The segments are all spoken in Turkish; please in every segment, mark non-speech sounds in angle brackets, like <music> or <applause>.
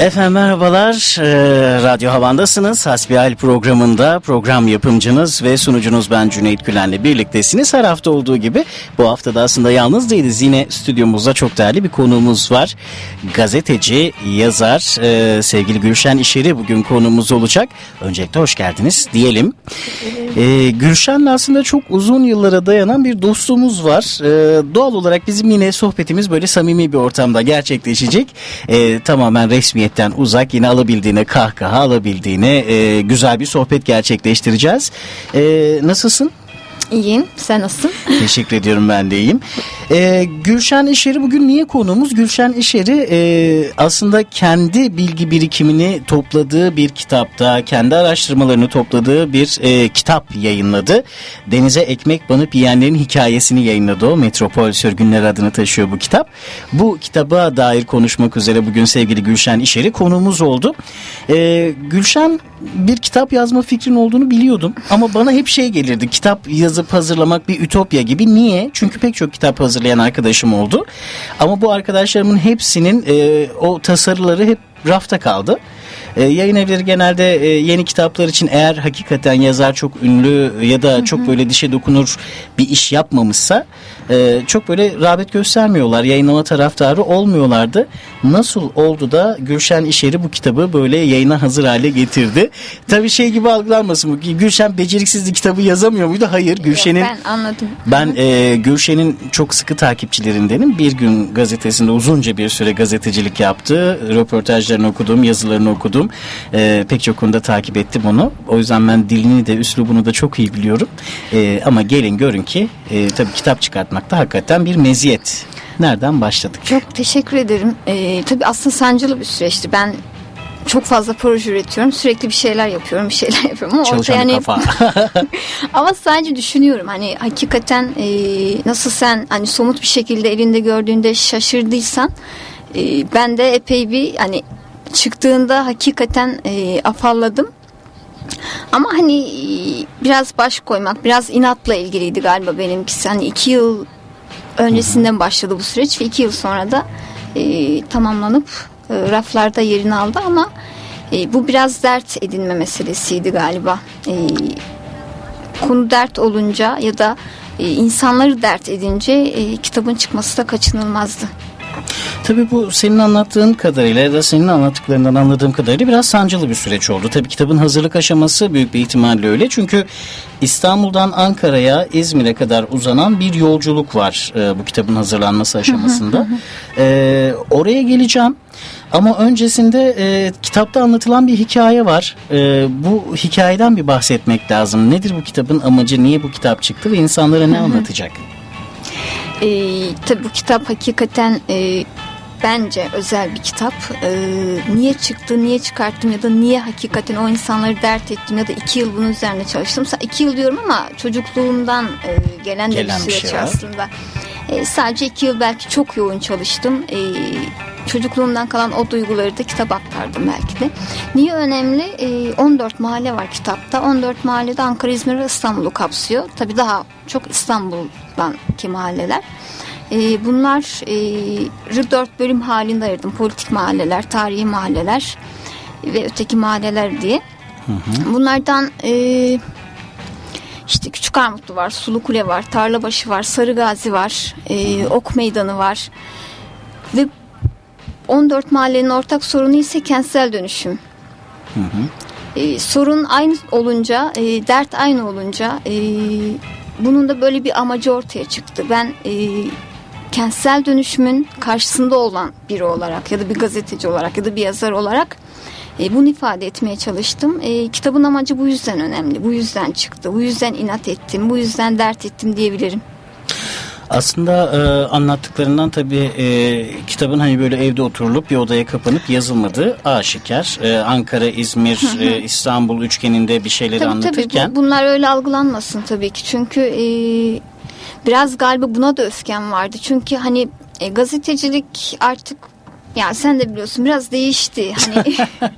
Efendim merhabalar, ee, Radyo Havan'dasınız. Hasbihal programında program yapımcınız ve sunucunuz ben Cüneyt Gülen'le birliktesiniz. Her hafta olduğu gibi bu hafta da aslında yalnız değiliz. Yine stüdyomuzda çok değerli bir konuğumuz var. Gazeteci, yazar, e, sevgili Gülşen İşeri bugün konuğumuz olacak. Öncelikle hoş geldiniz diyelim. Ee, Gülşen'le aslında çok uzun yıllara dayanan bir dostluğumuz var. Ee, doğal olarak bizim yine sohbetimiz böyle samimi bir ortamda gerçekleşecek. Ee, tamamen resmiyetten uzak yine alabildiğine kahkaha alabildiğine e, güzel bir sohbet gerçekleştireceğiz. Ee, nasılsın? İyiyim. Sen nasılsın? <laughs> Teşekkür ediyorum ben de iyiyim. Ee, Gülşen İşeri bugün niye konuğumuz? Gülşen İşeri e, aslında kendi bilgi birikimini topladığı bir kitapta, kendi araştırmalarını topladığı bir e, kitap yayınladı. Denize ekmek banıp yiyenlerin hikayesini yayınladı o. Metropol Sürgünler adını taşıyor bu kitap. Bu kitaba dair konuşmak üzere bugün sevgili Gülşen İşeri konuğumuz oldu. Ee, Gülşen bir kitap yazma fikrin olduğunu biliyordum ama bana hep şey gelirdi. Kitap yazıp hazırlamak bir ütopya gibi. Niye? Çünkü pek çok kitap hazırlayan arkadaşım oldu. Ama bu arkadaşlarımın hepsinin e, o tasarıları hep rafta kaldı. E, yayın evleri genelde e, yeni kitaplar için eğer hakikaten yazar çok ünlü ya da çok böyle dişe dokunur bir iş yapmamışsa e, çok böyle rağbet göstermiyorlar. Yayınlama taraftarı olmuyorlardı. Nasıl oldu da Gülşen İşeri bu kitabı böyle yayına hazır hale getirdi? Tabii şey gibi algılanmasın bu. Gülşen beceriksizdi kitabı yazamıyor muydu? Hayır. Gülşen'in Yok, ben anladım. ben e, Gülşen'in çok sıkı takipçilerindenim. Bir gün gazetesinde uzunca bir süre gazetecilik yaptı. Röportajlarını okudum, yazılarını okudum. E, pek çok konuda takip ettim onu. O yüzden ben dilini de üslubunu da çok iyi biliyorum. E, ama gelin görün ki e, tabii kitap çıkartmak da hakikaten bir meziyet. Nereden başladık? Çok teşekkür ederim. Ee, tabii aslında sancılı bir süreçti. Ben çok fazla proje üretiyorum. Sürekli bir şeyler yapıyorum, bir şeyler <laughs> yapıyorum. Ama Çalışan hani kafa. <laughs> ama sadece düşünüyorum. Hani hakikaten e, nasıl sen hani somut bir şekilde elinde gördüğünde şaşırdıysan e, ben de epey bir hani çıktığında hakikaten e, afalladım. Ama hani e, biraz baş koymak, biraz inatla ilgiliydi galiba benimkisi. Hani iki yıl öncesinden başladı bu süreç ve iki yıl sonra da e, tamamlanıp e, raflarda yerini aldı ama e, bu biraz dert edinme meselesiydi galiba. E, konu dert olunca ya da e, insanları dert edince e, kitabın çıkması da kaçınılmazdı. Tabii bu senin anlattığın kadarıyla ya da senin anlattıklarından anladığım kadarıyla biraz sancılı bir süreç oldu. Tabii kitabın hazırlık aşaması büyük bir ihtimalle öyle. Çünkü İstanbul'dan Ankara'ya, İzmir'e kadar uzanan bir yolculuk var e, bu kitabın hazırlanması aşamasında. E, oraya geleceğim. Ama öncesinde e, kitapta anlatılan bir hikaye var. E, bu hikayeden bir bahsetmek lazım. Nedir bu kitabın amacı? Niye bu kitap çıktı ve insanlara ne anlatacak? E, tabii bu kitap hakikaten e, bence özel bir kitap. E, niye çıktı, niye çıkarttım ya da niye hakikaten o insanları dert ettim ya da iki yıl bunun üzerine çalıştım. Sa- İki yıl diyorum ama çocukluğumdan e, gelen de Gelen bir bir süreç şey var. E, sadece iki yıl belki çok yoğun çalıştım. E, çocukluğumdan kalan o duyguları da kitap aktardım belki de. Niye önemli? E, 14 mahalle var kitapta. 14 mahallede Ankara, İzmir ve İstanbul'u kapsıyor. Tabii daha çok İstanbul'dan ki mahalleler. E, bunları dört bölüm halinde ayırdım. Politik mahalleler, tarihi mahalleler ve öteki mahalleler diye. Bunlardan e, işte Küçük Armutlu var, Sulu Kule var, Tarlabaşı var, Sarıgazi var, e, Ok Meydanı var. Ve 14 mahallenin ortak sorunu ise kentsel dönüşüm. E, sorun aynı olunca, e, dert aynı olunca e, bunun da böyle bir amacı ortaya çıktı. Ben e, kentsel dönüşümün karşısında olan biri olarak ya da bir gazeteci olarak ya da bir yazar olarak e, bunu ifade etmeye çalıştım. E, kitabın amacı bu yüzden önemli. Bu yüzden çıktı. Bu yüzden inat ettim. Bu yüzden dert ettim diyebilirim. Aslında e, anlattıklarından tabii e, kitabın hani böyle evde oturulup bir odaya kapanıp yazılmadığı aşikar. E, Ankara, İzmir, e, İstanbul üçgeninde bir şeyleri Tabii anlatırken. tabii bu- bunlar öyle algılanmasın tabii ki. Çünkü e, biraz galiba buna da öfkem vardı. Çünkü hani e, gazetecilik artık yani sen de biliyorsun biraz değişti. Hani <laughs>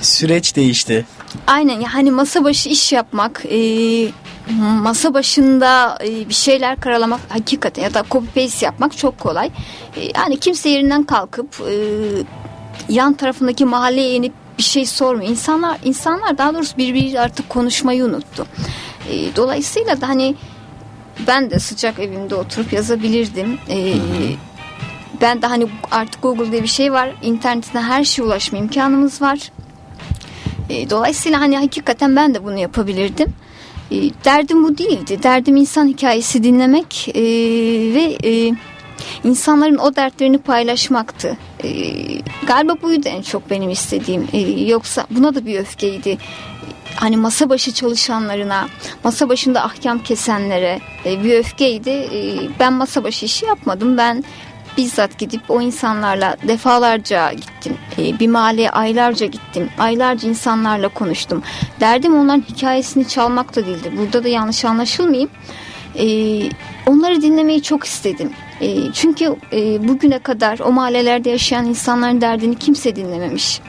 süreç değişti. Aynen yani masa başı iş yapmak, e, masa başında e, bir şeyler karalamak hakikaten ya da copy paste yapmak çok kolay. E, yani kimse yerinden kalkıp e, yan tarafındaki mahalleye inip bir şey sormuyor. İnsanlar insanlar daha doğrusu birbiriyle artık konuşmayı unuttu. E, dolayısıyla da hani ben de sıcak evimde oturup yazabilirdim. E, ben de hani artık Google diye bir şey var. İnternetten her şeye ulaşma imkanımız var. E, dolayısıyla hani hakikaten ben de bunu yapabilirdim. E, derdim bu değildi. Derdim insan hikayesi dinlemek e, ve insanların o dertlerini paylaşmaktı. Galiba buydu en çok benim istediğim. Yoksa buna da bir öfkeydi. Hani masa başı çalışanlarına, masa başında ahkam kesenlere bir öfkeydi. Ben masa başı işi yapmadım. Ben bizzat gidip o insanlarla defalarca gittim. E, bir mahalleye aylarca gittim. Aylarca insanlarla konuştum. Derdim onların hikayesini çalmak da değildi. Burada da yanlış anlaşılmayayım. E, onları dinlemeyi çok istedim. E, çünkü e, bugüne kadar o mahallelerde yaşayan insanların derdini kimse dinlememiş.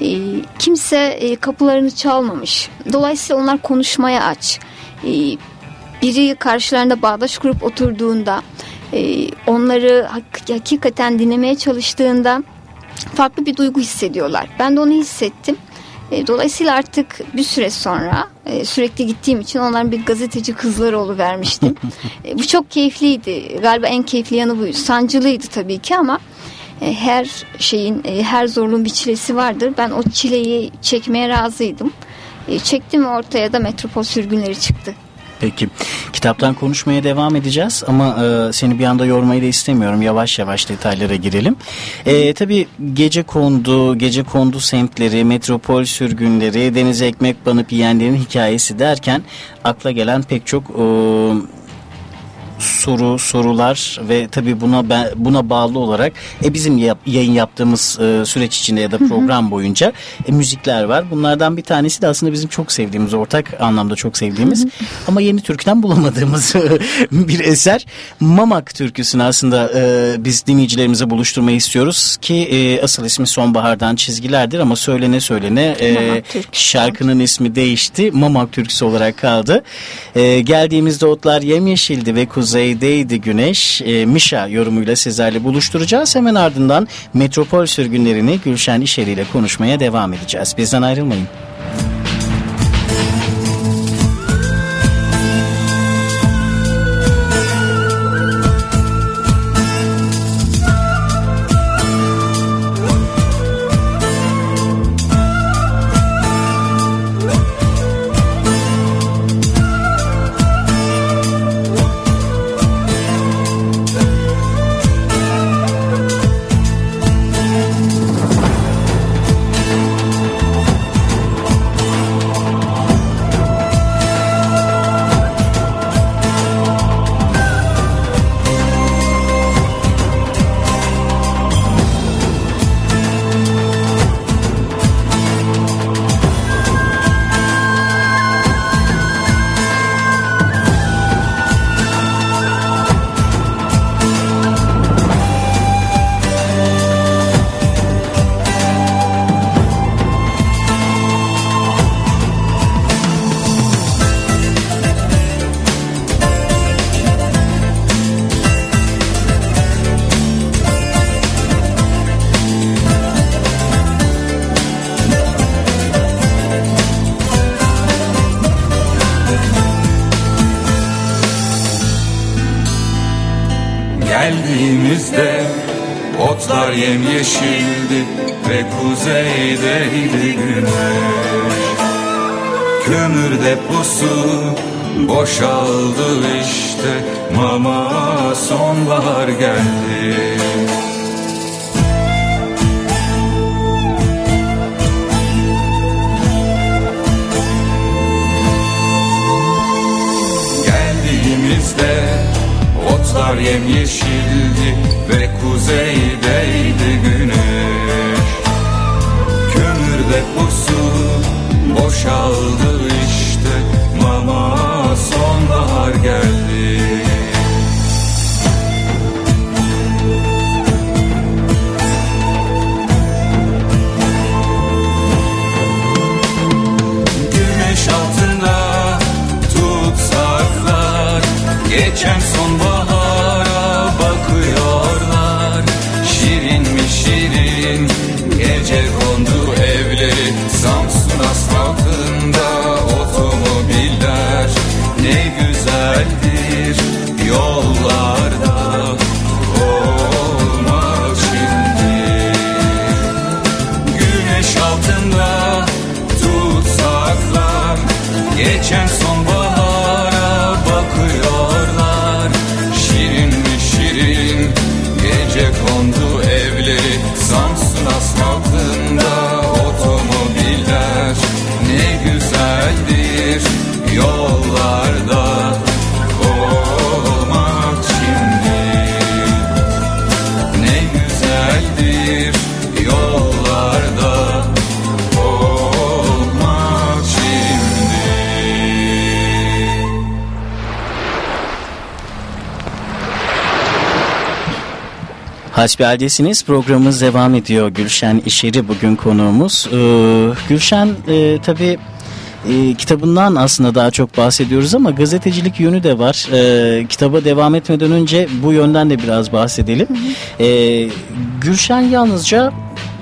E, kimse e, kapılarını çalmamış. Dolayısıyla onlar konuşmaya aç. E, biri karşılarında bağdaş kurup oturduğunda e, onları hakikaten dinlemeye çalıştığında farklı bir duygu hissediyorlar. Ben de onu hissettim. E, dolayısıyla artık bir süre sonra e, sürekli gittiğim için onların bir gazeteci kızları vermiştim. <laughs> e, bu çok keyifliydi. Galiba en keyifli yanı buydu. Sancılıydı tabii ki ama e, her şeyin, her zorluğun bir çilesi vardır. Ben o çileyi çekmeye razıydım. Çektim ortaya da metropol sürgünleri çıktı. Peki. Kitaptan konuşmaya devam edeceğiz ama e, seni bir anda yormayı da istemiyorum. Yavaş yavaş detaylara girelim. E, tabii gece kondu, gece kondu semtleri, metropol sürgünleri, denize ekmek banıp yiyenlerin hikayesi derken akla gelen pek çok e, soru, sorular ve tabii buna buna bağlı olarak e, bizim yap, yayın yaptığımız e, süreç içinde ya da program boyunca e, müzikler var. Bunlardan bir tanesi de aslında bizim çok sevdiğimiz, ortak anlamda çok sevdiğimiz ama yeni türküden bulamadığımız <laughs> bir eser. Mamak türküsünü aslında e, biz dinleyicilerimize buluşturmayı istiyoruz ki e, asıl ismi Sonbahar'dan çizgilerdir ama söylene söylene e, şarkının ismi değişti. Mamak türküsü olarak kaldı. E, geldiğimizde otlar yemyeşildi ve kuzey kuzeydeydi güneş. E, Mişa yorumuyla sizlerle buluşturacağız. Hemen ardından metropol sürgünlerini Gülşen İşeri ile konuşmaya devam edeceğiz. Bizden ayrılmayın. Yemyeşildi ve kuzeydeydi güneş. Kömür deposu boşaldı işte. Mama sonbahar geldi. Geldiğimizde otlar yemyeşildi ve kuzeydeydi güneş. Kömürde pusu boşaldı işte. Mama sonbahar geldi. Geçen sonbahar Hasbihal'desiniz. Programımız devam ediyor. Gülşen İşeri bugün konuğumuz. Ee, Gülşen e, tabii e, kitabından aslında daha çok bahsediyoruz ama gazetecilik yönü de var. E, kitaba devam etmeden önce bu yönden de biraz bahsedelim. E, Gülşen yalnızca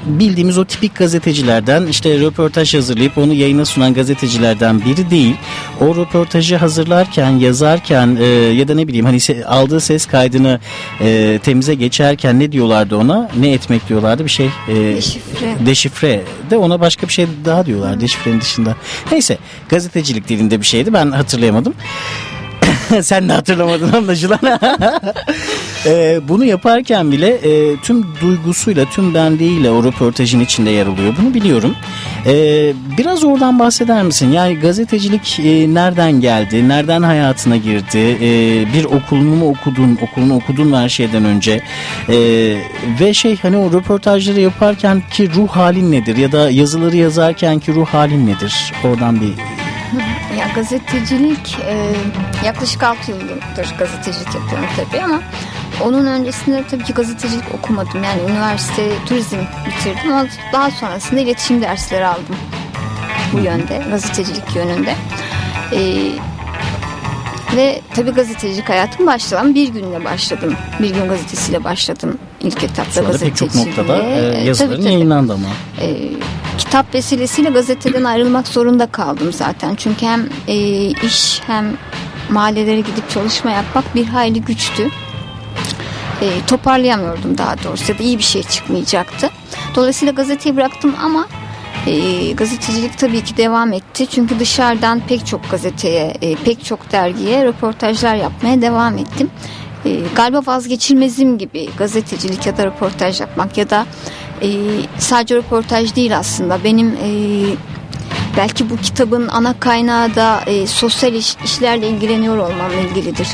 bildiğimiz o tipik gazetecilerden işte röportaj hazırlayıp onu yayına sunan gazetecilerden biri değil. O röportajı hazırlarken, yazarken e, ya da ne bileyim hani se, aldığı ses kaydını e, temize geçerken ne diyorlardı ona? Ne etmek diyorlardı? Bir şey e, deşifre. Deşifre de ona başka bir şey daha diyorlar deşifrenin dışında. Neyse gazetecilik dilinde bir şeydi ben hatırlayamadım. <laughs> Sen de hatırlamadın anlaşılan. <laughs> e, bunu yaparken bile e, tüm duygusuyla, tüm benliğiyle o röportajın içinde yer alıyor. Bunu biliyorum. E, biraz oradan bahseder misin? Yani gazetecilik e, nereden geldi? Nereden hayatına girdi? E, bir okulunu mu okudun? Okulunu okudun her şeyden önce? E, ve şey hani o röportajları yaparken ki ruh halin nedir? Ya da yazıları yazarken ki ruh halin nedir? Oradan bir <laughs> ya gazetecilik e, yaklaşık 6 yıldır gazetecilik yapıyorum tabii ama onun öncesinde tabii ki gazetecilik okumadım. Yani üniversite turizm bitirdim ama daha sonrasında iletişim dersleri aldım bu yönde gazetecilik yönünde. E, ve tabii gazetecilik hayatım başladım. Bir günle başladım. Bir gün gazetesiyle başladım ilk etapta Sonra gazeteciliğe. pek çok noktada e, yazıların tabii, tabii. yayınlandı ama. E, kitap vesilesiyle gazeteden ayrılmak zorunda kaldım zaten. Çünkü hem e, iş hem mahallelere gidip çalışma yapmak bir hayli güçtü. E, toparlayamıyordum daha doğrusu ya da iyi bir şey çıkmayacaktı. Dolayısıyla gazeteyi bıraktım ama e, gazetecilik tabii ki devam etti. Çünkü dışarıdan pek çok gazeteye, e, pek çok dergiye röportajlar yapmaya devam ettim. E, galiba vazgeçilmezim gibi gazetecilik ya da röportaj yapmak ya da e, sadece röportaj değil aslında. Benim e, belki bu kitabın ana kaynağı da e, sosyal iş, işlerle ilgileniyor olmamla ilgilidir.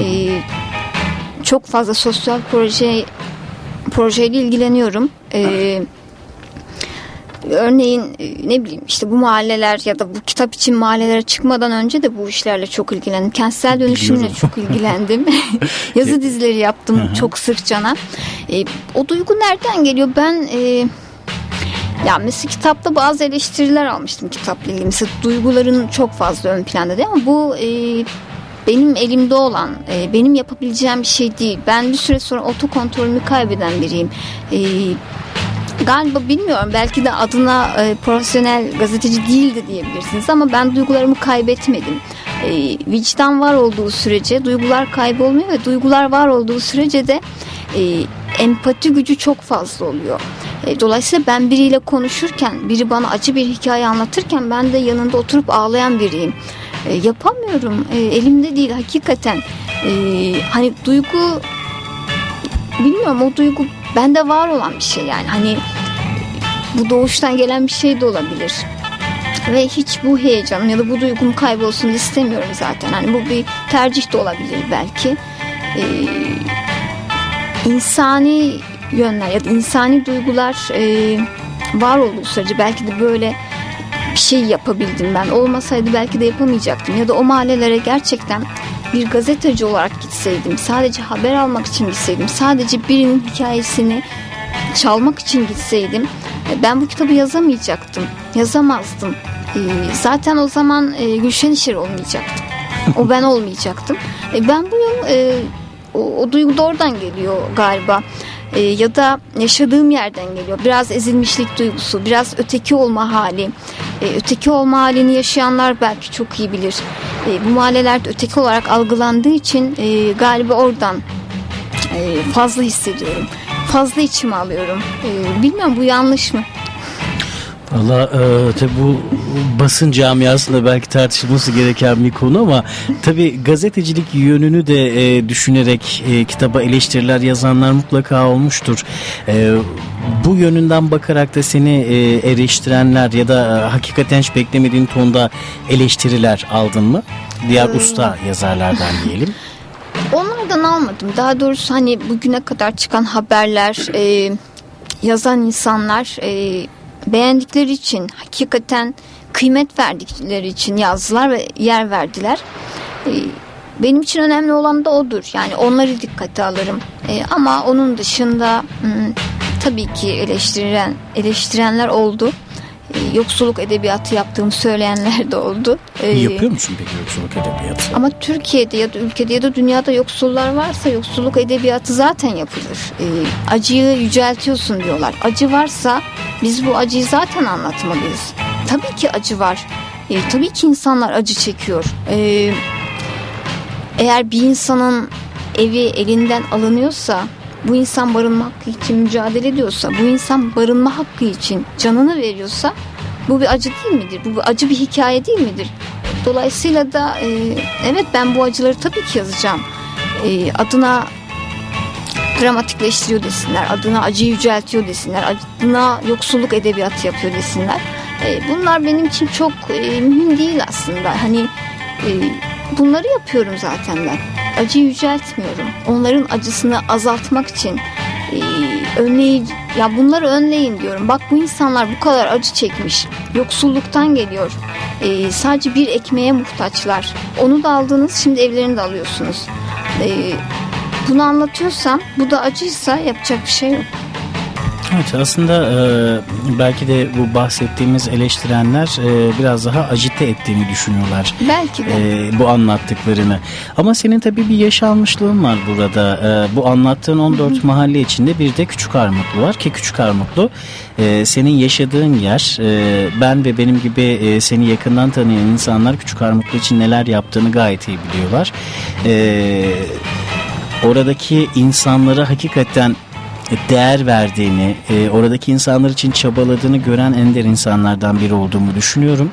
E, çok fazla sosyal proje projeyle ilgileniyorum. E, örneğin e, ne bileyim işte bu mahalleler ya da bu kitap için mahallelere çıkmadan önce de bu işlerle çok ilgilendim. Kentsel dönüşümle çok ilgilendim. <laughs> <laughs> Yazı dizileri yaptım çok sıkçana. E, o duygu nereden geliyor? Ben e, ya mesela kitapta bazı eleştiriler almıştım kitapla ilgili. Mesela duyguların çok fazla ön planda değil ama bu e, benim elimde olan, e, benim yapabileceğim bir şey değil. Ben bir süre sonra otokontrolümü kaybeden biriyim. E, galiba bilmiyorum belki de adına e, profesyonel gazeteci değildi diyebilirsiniz ama ben duygularımı kaybetmedim. E, vicdan var olduğu sürece duygular kaybolmuyor ve duygular var olduğu sürece de e, empati gücü çok fazla oluyor. E, dolayısıyla ben biriyle konuşurken, biri bana acı bir hikaye anlatırken ben de yanında oturup ağlayan biriyim. E, yapamıyorum. E, elimde değil hakikaten. E, hani duygu bilmiyorum o duygu bende var olan bir şey yani. Hani bu doğuştan gelen bir şey de olabilir. Ve hiç bu heyecanım ya da bu duygum kaybolsun istemiyorum zaten. Hani bu bir tercih de olabilir belki. Ee, insani yönler ya da insani duygular e, var olduğu sürece belki de böyle bir şey yapabildim ben. Olmasaydı belki de yapamayacaktım. Ya da o mahallelere gerçekten bir gazeteci olarak gitseydim, sadece haber almak için gitseydim, sadece birinin hikayesini çalmak için gitseydim ben bu kitabı yazamayacaktım. Yazamazdım. E, zaten o zaman e, Gülşen İşer olmayacaktım. O ben olmayacaktım. Ben bu yıl o, o duygu da oradan geliyor galiba. Ya da yaşadığım yerden geliyor. Biraz ezilmişlik duygusu, biraz öteki olma hali. Öteki olma halini yaşayanlar belki çok iyi bilir. Bu mahallelerde öteki olarak algılandığı için galiba oradan fazla hissediyorum fazla içime alıyorum. Ee, bilmiyorum bu yanlış mı? Valla e, tabi bu basın camiasında belki tartışılması gereken bir konu ama tabi gazetecilik yönünü de e, düşünerek e, kitaba eleştiriler yazanlar mutlaka olmuştur. E, bu yönünden bakarak da seni e, eleştirenler ya da e, hakikaten hiç beklemediğin tonda eleştiriler aldın mı? Diğer Ee, usta yazarlardan diyelim. Onlardan almadım. Daha doğrusu hani bugüne kadar çıkan haberler, e, yazan insanlar e, beğendikleri için, hakikaten kıymet verdikleri için yazdılar ve yer verdiler. E, benim için önemli olan da odur. Yani onları dikkate alırım. E, ama onun dışında hmm, tabii ki eleştiren eleştirenler oldu. Yoksulluk edebiyatı yaptığımı söyleyenler de oldu. E, Yapıyor musun peki yoksulluk edebiyatı? ama Türkiye'de ya da ülkede ya da dünyada yoksullar varsa yoksulluk edebiyatı zaten yapılır. Ee, acıyı yüceltiyorsun diyorlar. Acı varsa biz bu acıyı zaten anlatmalıyız. Tabii ki acı var. Ee, tabii ki insanlar acı çekiyor. Ee, eğer bir insanın evi elinden alınıyorsa bu insan barınma hakkı için mücadele ediyorsa bu insan barınma hakkı için canını veriyorsa bu bir acı değil midir? Bu bir acı bir hikaye değil midir? Dolayısıyla da e, evet ben bu acıları tabii ki yazacağım. E, adına dramatikleştiriyor desinler, adına acı yüceltiyor desinler, adına yoksulluk edebiyatı yapıyor desinler. E, bunlar benim için çok e, mühim değil aslında. Hani e, bunları yapıyorum zaten ben. Acı yüceltmiyorum. Onların acısını azaltmak için e, önleyici ya bunları önleyin diyorum. Bak bu insanlar bu kadar acı çekmiş. Yoksulluktan geliyor. E, sadece bir ekmeğe muhtaçlar. Onu da aldınız şimdi evlerini de alıyorsunuz. E, bunu anlatıyorsam bu da acıysa yapacak bir şey yok. Evet aslında e, belki de bu bahsettiğimiz eleştirenler e, biraz daha acite ettiğini düşünüyorlar. Belki de. e, bu anlattıklarını. Ama senin tabii bir yaş almışlığın var burada. E, bu anlattığın 14 mahalle içinde bir de Küçük Armutlu var ki Küçük Armutlu e, senin yaşadığın yer. E, ben ve benim gibi e, seni yakından tanıyan insanlar Küçük Armutlu için neler yaptığını gayet iyi biliyorlar. E, oradaki insanlara hakikaten değer verdiğini, e, oradaki insanlar için çabaladığını gören ender insanlardan biri olduğumu düşünüyorum.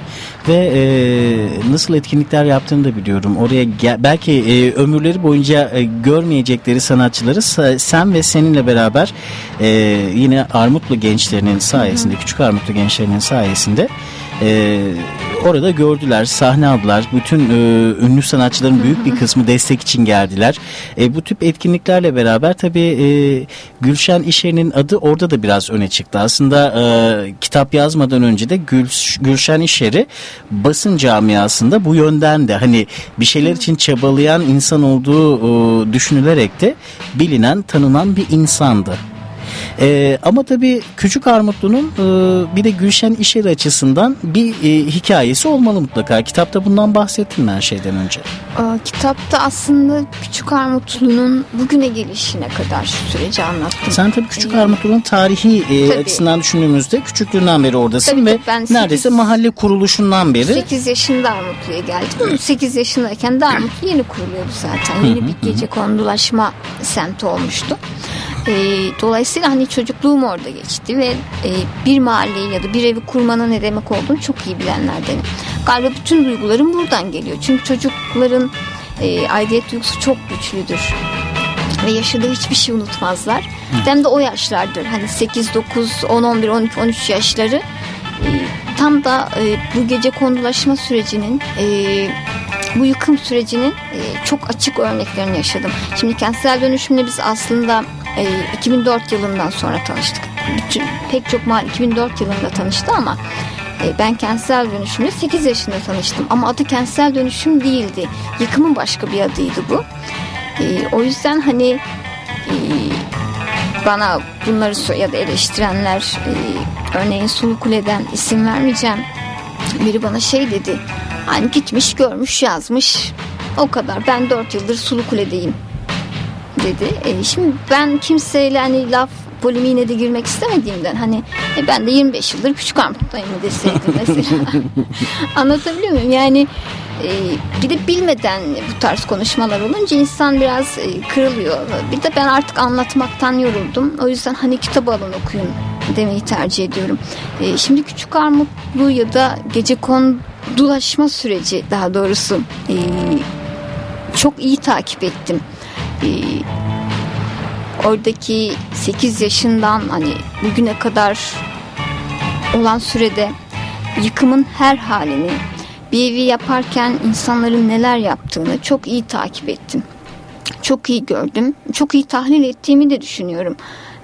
Ve e, nasıl etkinlikler yaptığını da biliyorum. Oraya gel- belki e, ömürleri boyunca e, görmeyecekleri sanatçıları sa- sen ve seninle beraber e, yine Armutlu gençlerinin sayesinde, küçük Armutlu gençlerinin sayesinde e, orada gördüler, sahne aldılar. Bütün e, ünlü sanatçıların büyük bir kısmı destek için geldiler. E, bu tip etkinliklerle beraber tabii e, Gülşen İşer'in adı orada da biraz öne çıktı. Aslında e, kitap yazmadan önce de Gül, Gülşen İşer'i basın camiasında bu yönden de hani bir şeyler için çabalayan insan olduğu e, düşünülerek de bilinen, tanınan bir insandı. Ee, ama tabii Küçük Armutlu'nun e, bir de Gülşen İşer açısından bir e, hikayesi olmalı mutlaka. Kitapta bundan bahsettin mi her şeyden önce? Aa, kitapta aslında Küçük Armutlu'nun bugüne gelişine kadar süreci anlattım. Sen tabii Küçük Ee, Armutlu'nun tarihi e, Tabii. açısından düşündüğümüzde küçüklüğünden beri oradasın Tabii, ve ben neredeyse sekiz- mahalle kuruluşundan beri 8 yaşında Armutlu'ya geldim. 8 yaşındayken de Armutlu yeni kuruluyordu zaten. Yeni bir gece kondulaşma semti olmuştu. Ee, dolayısıyla hani çocukluğum orada geçti ve e, bir mahalleyi ya da bir evi kurmanın ne demek olduğunu çok iyi bilenlerdenim. Galiba bütün duygularım buradan geliyor. Çünkü çocukların e, aidiyet duygusu çok güçlüdür ve yaşadığı hiçbir şey unutmazlar. Hem de o yaşlardır. Hani 8, 9, 10, 11, 12, 13 yaşları e, tam da e, bu gece kondulaşma sürecinin e, bu yıkım sürecinin e, çok açık örneklerini yaşadım. Şimdi kentsel dönüşümle biz aslında e, 2004 yılından sonra tanıştık. Bütün, pek çok mahalle 2004 yılında tanıştı ama e, ben kentsel dönüşümle 8 yaşında tanıştım. Ama adı kentsel dönüşüm değildi. Yıkımın başka bir adıydı bu. E, o yüzden hani e, bana bunları ya da eleştirenler e, örneğin Sulu Kule'den isim vermeyeceğim. Biri bana şey dedi. Hani gitmiş görmüş yazmış. O kadar. Ben 4 yıldır Sulu Kule'deyim dedi. E, şimdi ben kimseyle hani laf polemiğine de girmek istemediğimden hani e, ben de 25 yıldır küçük armuttayım deseydim <laughs> mesela. Anlatabiliyor muyum? Yani e, bir de bilmeden bu tarz konuşmalar olunca insan biraz e, kırılıyor. Bir de ben artık anlatmaktan yoruldum. O yüzden hani kitabı alın okuyun demeyi tercih ediyorum. E, şimdi Küçük Armutlu ya da gece kondulaşma süreci daha doğrusu e, çok iyi takip ettim. E, oradaki 8 yaşından hani bugüne kadar olan sürede yıkımın her halini bir evi yaparken insanların neler yaptığını çok iyi takip ettim. Çok iyi gördüm. Çok iyi tahlil ettiğimi de düşünüyorum.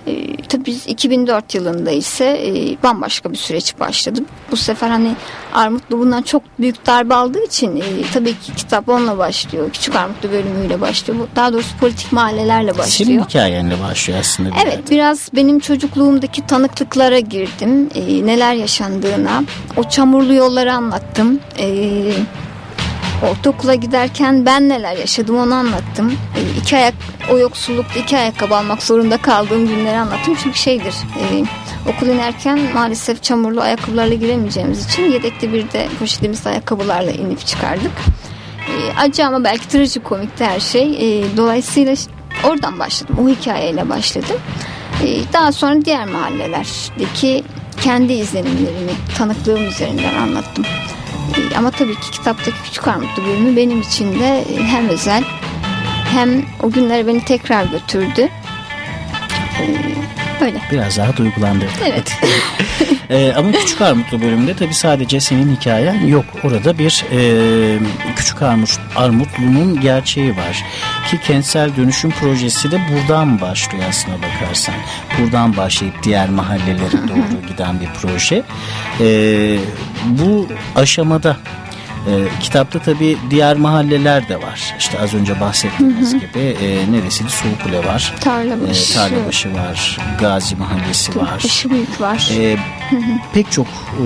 E, tabii biz 2004 yılında ise e, bambaşka bir süreç başladı. Bu sefer hani Armutlu bundan çok büyük darbe aldığı için e, tabii ki kitap onunla başlıyor. Küçük Armutlu bölümüyle başlıyor. Daha doğrusu politik mahallelerle başlıyor. Senin hikayenle başlıyor aslında. Bir Evet yerde. biraz benim çocukluğumdaki tanıklıklara girdim. E, neler yaşandığına. O çamurlu yolları anlattım. E, ortaokula giderken ben neler yaşadım onu anlattım. E, iki ayak o yoksullukta iki ayakkabı almak zorunda kaldığım günleri anlattım. Çünkü şeydir e, okul inerken maalesef çamurlu ayakkabılarla giremeyeceğimiz için yedekli bir de poşetimiz ayakkabılarla inip çıkardık. E, acı ama belki trajikomikti her şey. E, dolayısıyla oradan başladım. O hikayeyle başladım. E, daha sonra diğer mahallelerdeki kendi izlenimlerimi tanıklığım üzerinden anlattım. E, ama tabii ki kitaptaki Küçük Armutlu bölümü benim için de hem özel hem o günler beni tekrar götürdü. E, Öyle. Biraz daha duygulandırdı. Evet. <laughs> Ee, ama Küçük Armutlu bölümünde tabi sadece senin hikayen yok. Orada bir e, Küçük Armut, Armutlu'nun gerçeği var. Ki kentsel dönüşüm projesi de buradan başlıyor aslına bakarsan. Buradan başlayıp diğer mahallelere <laughs> doğru giden bir proje. Ee, bu aşamada e, kitapta tabi diğer mahalleler de var. İşte az önce bahsettiğimiz gibi e, neresiydi? Soğukule var. Tarlabaşı. E, Tarlabaşı var. Gazi Mahallesi var. Başı büyük var. E, pek çok e,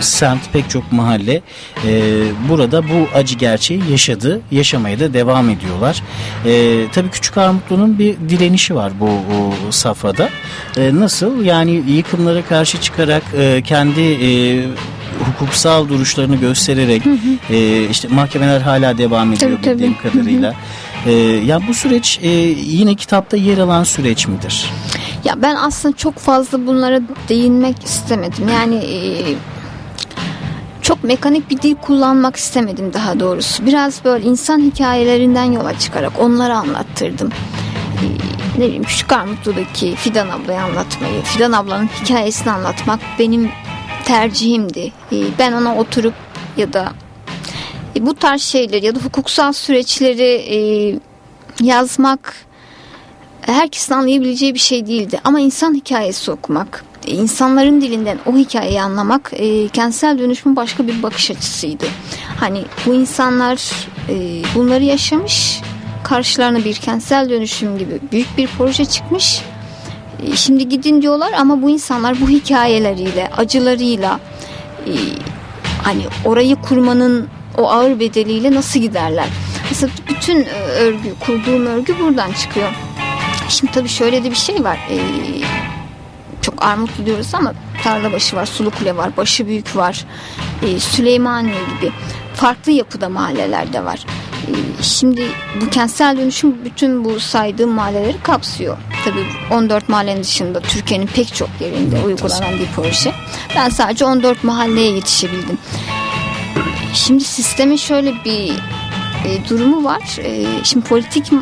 semt, pek çok mahalle e, burada bu acı gerçeği yaşadı. Yaşamaya da devam ediyorlar. E, tabii Küçük Armutlu'nun bir direnişi var bu o, safhada. E, nasıl? Yani yıkımlara karşı çıkarak e, kendi e, hukuksal duruşlarını göstererek e, işte mahkemeler hala devam ediyor Tabii, tabii. bildiğim kadarıyla. E, ya bu süreç e, yine kitapta yer alan süreç midir? Ya ben aslında çok fazla bunlara değinmek istemedim. Yani e, çok mekanik bir dil kullanmak istemedim daha doğrusu. Biraz böyle insan hikayelerinden yola çıkarak onları anlattırdım. E, ne bileyim Küçük Armutlu'daki Fidan ablayı anlatmayı, Fidan ablanın hikayesini anlatmak benim tercihimdi. E, ben ona oturup ya da e, bu tarz şeyler ya da hukuksal süreçleri e, yazmak herkesin anlayabileceği bir şey değildi. Ama insan hikayesi okumak, e, insanların dilinden o hikayeyi anlamak kentsel dönüşümün başka bir bakış açısıydı. Hani bu insanlar bunları yaşamış, karşılarına bir kentsel dönüşüm gibi büyük bir proje çıkmış. E, şimdi gidin diyorlar ama bu insanlar bu hikayeleriyle, acılarıyla e, hani orayı kurmanın o ağır bedeliyle nasıl giderler? Mesela bütün e, örgü, kurduğum örgü buradan çıkıyor. Şimdi tabii şöyle de bir şey var. Ee, çok armutlu diyoruz ama Tarlabaşı var, Sulukule var, Başı Büyük var, ee, Süleymaniye gibi farklı yapıda mahallelerde var. Şimdi bu kentsel dönüşüm bütün bu saydığım mahalleleri kapsıyor. Tabii 14 mahallenin dışında Türkiye'nin pek çok yerinde uygulanan bir proje. Ben sadece 14 mahalleye yetişebildim. Şimdi sistemin şöyle bir e, durumu var. E, şimdi politik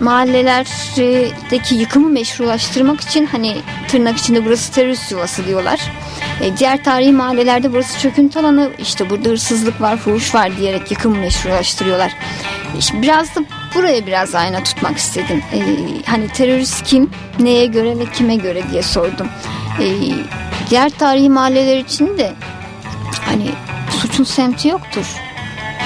mahallelerdeki yıkımı meşrulaştırmak için hani tırnak içinde burası terörist yuvası diyorlar. E, diğer tarihi mahallelerde burası çöküntü alanı işte burada hırsızlık var, fuhuş var diyerek yıkımı meşrulaştırıyorlar. E, şimdi biraz da buraya biraz ayna tutmak istedim. E, hani terörist kim, neye göre ve kime göre diye sordum. E, diğer tarihi mahalleler için de hani suçun semti yoktur.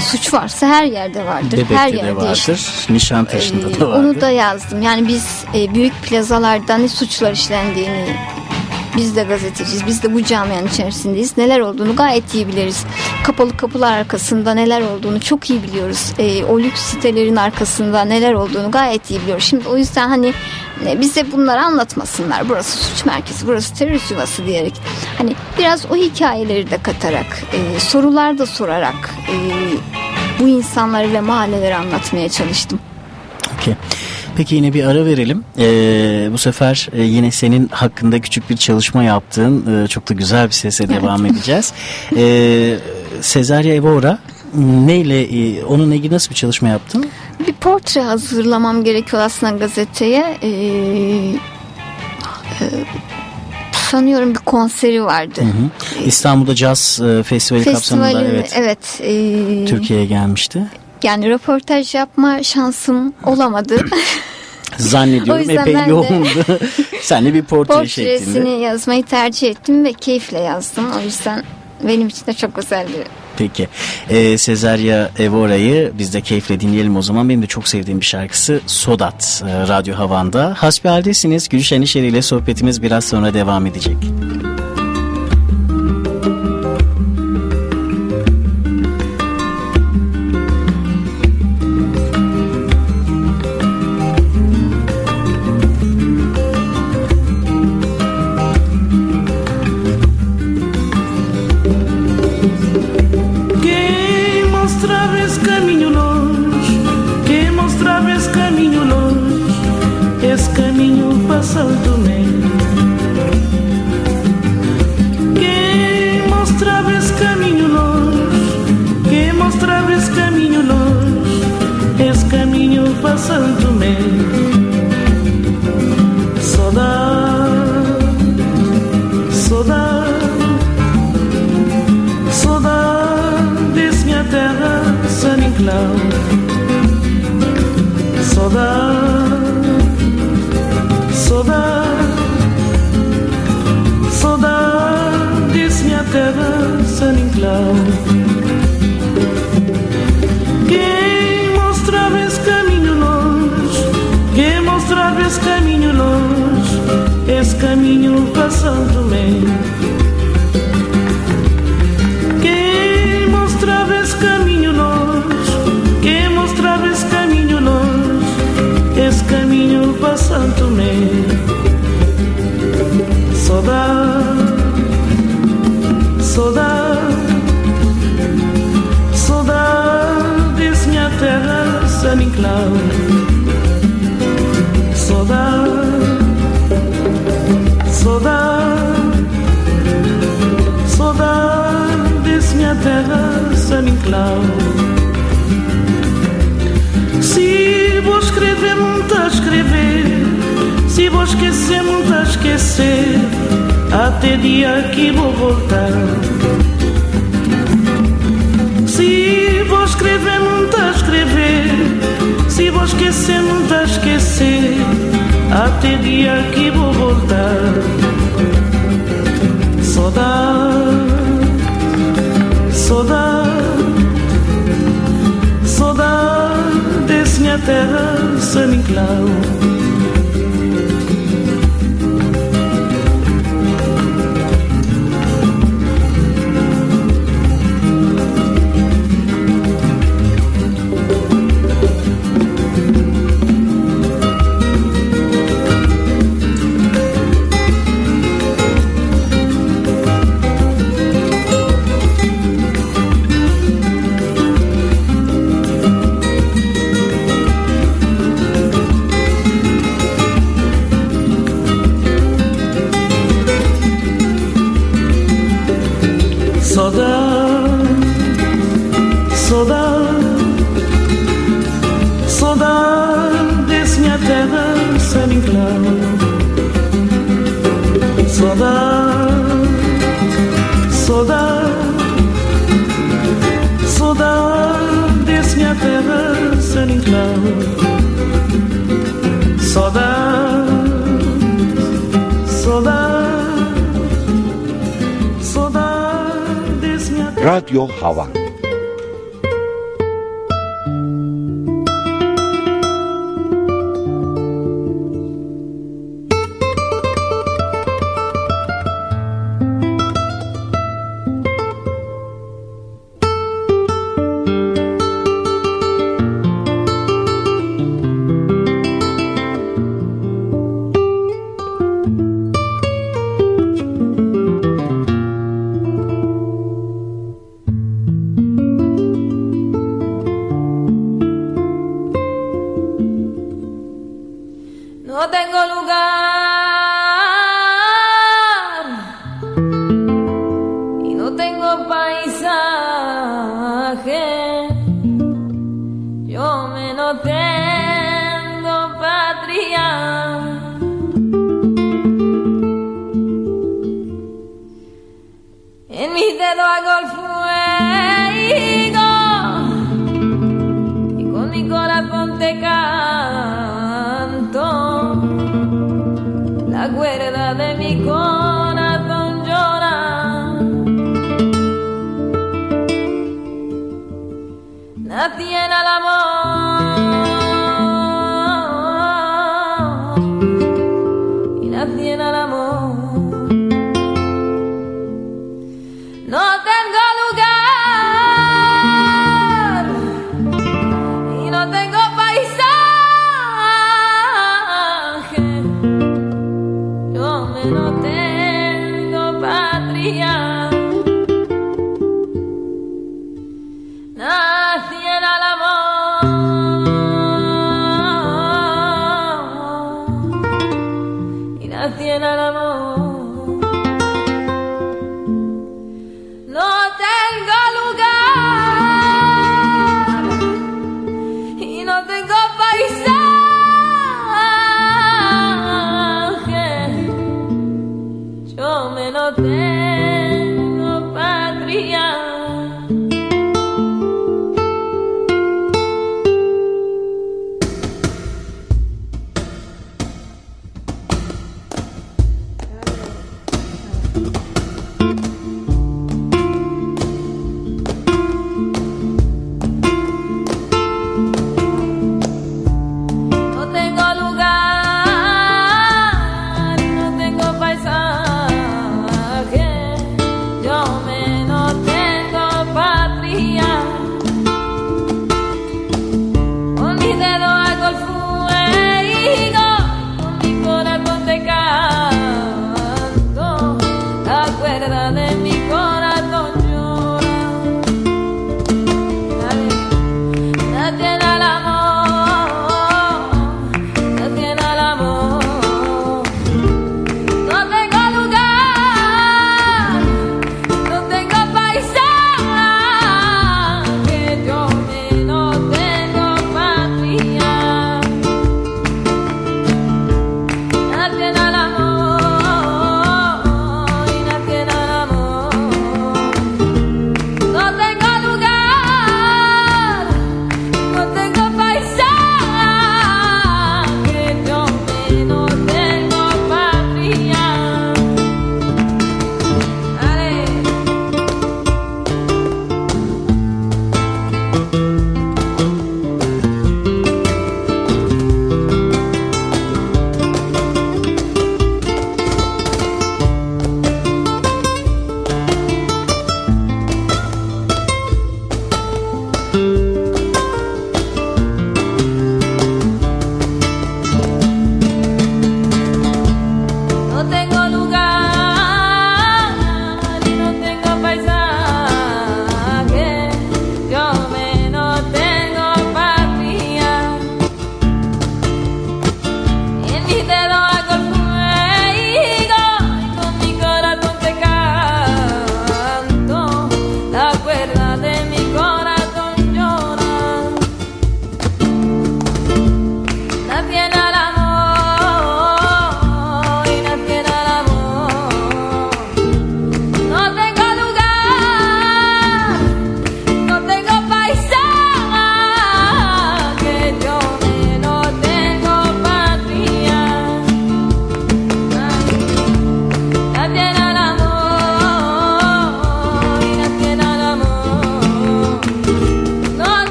Suç varsa her yerde vardır. Bebek'te her de yerde vardır. işte. Nişantaşı'nda Ee, da vardır. Onu da yazdım. Yani biz e, büyük plazalarda ne suçlar işlendiğini biz de gazeteciyiz. Biz de bu camianın içerisindeyiz. Neler olduğunu gayet iyi biliriz. Kapalı kapılar arkasında neler olduğunu çok iyi biliyoruz. E, o lüks sitelerin arkasında neler olduğunu gayet iyi biliyoruz. Şimdi o yüzden hani e, bize bunları anlatmasınlar. Burası suç merkezi, burası terörist yuvası diyerek. Hani biraz o hikayeleri de katarak, e, sorular da sorarak e, bu insanları ve mahalleleri anlatmaya çalıştım. Okey. Peki yine bir ara verelim. Ee, bu sefer e, yine senin hakkında küçük bir çalışma yaptığın e, çok da güzel bir sesle devam edeceğiz. Ee, Cesaria Evora neyle e, onunla ilgili nasıl bir çalışma yaptın? Bir portre hazırlamam gerekiyor aslında gazeteye. Ee, e, sanıyorum bir konseri vardı. İstanbul'da Caz e, Festivali, kapsamında Festivalin evet, evet, e, Türkiye'ye gelmişti. Yani röportaj yapma şansım olamadı. <laughs> Zannediyorum epey yoğundu. <laughs> Sen de bir portre şeklinde. Portresini yazmayı tercih ettim ve keyifle yazdım. O yüzden benim için de çok özel bir Peki. Ee, Sezarya Evora'yı biz de keyifle dinleyelim o zaman. Benim de çok sevdiğim bir şarkısı Sodat e, Radyo Havan'da. Hasbihaldesiniz. Gülşen İşeri ile sohbetimiz biraz sonra devam edecek. Quem Quem Que esse caminho nós, que esse caminho nós, esse caminho passando-me. Saudade, saudade, saudade, minha terra, San Cláudio. Saudade saudade. Saudades, minha terra, San Inclau. Se vou escrever, muito a escrever. Se vou esquecer, muito a esquecer. Até dia que vou voltar. Se vou escrever, muito a escrever. Se vou esquecer, muito a esquecer. Até dia que vou voltar. Saudade, saudade, saudades, minha terra, San Inclau. 有好玩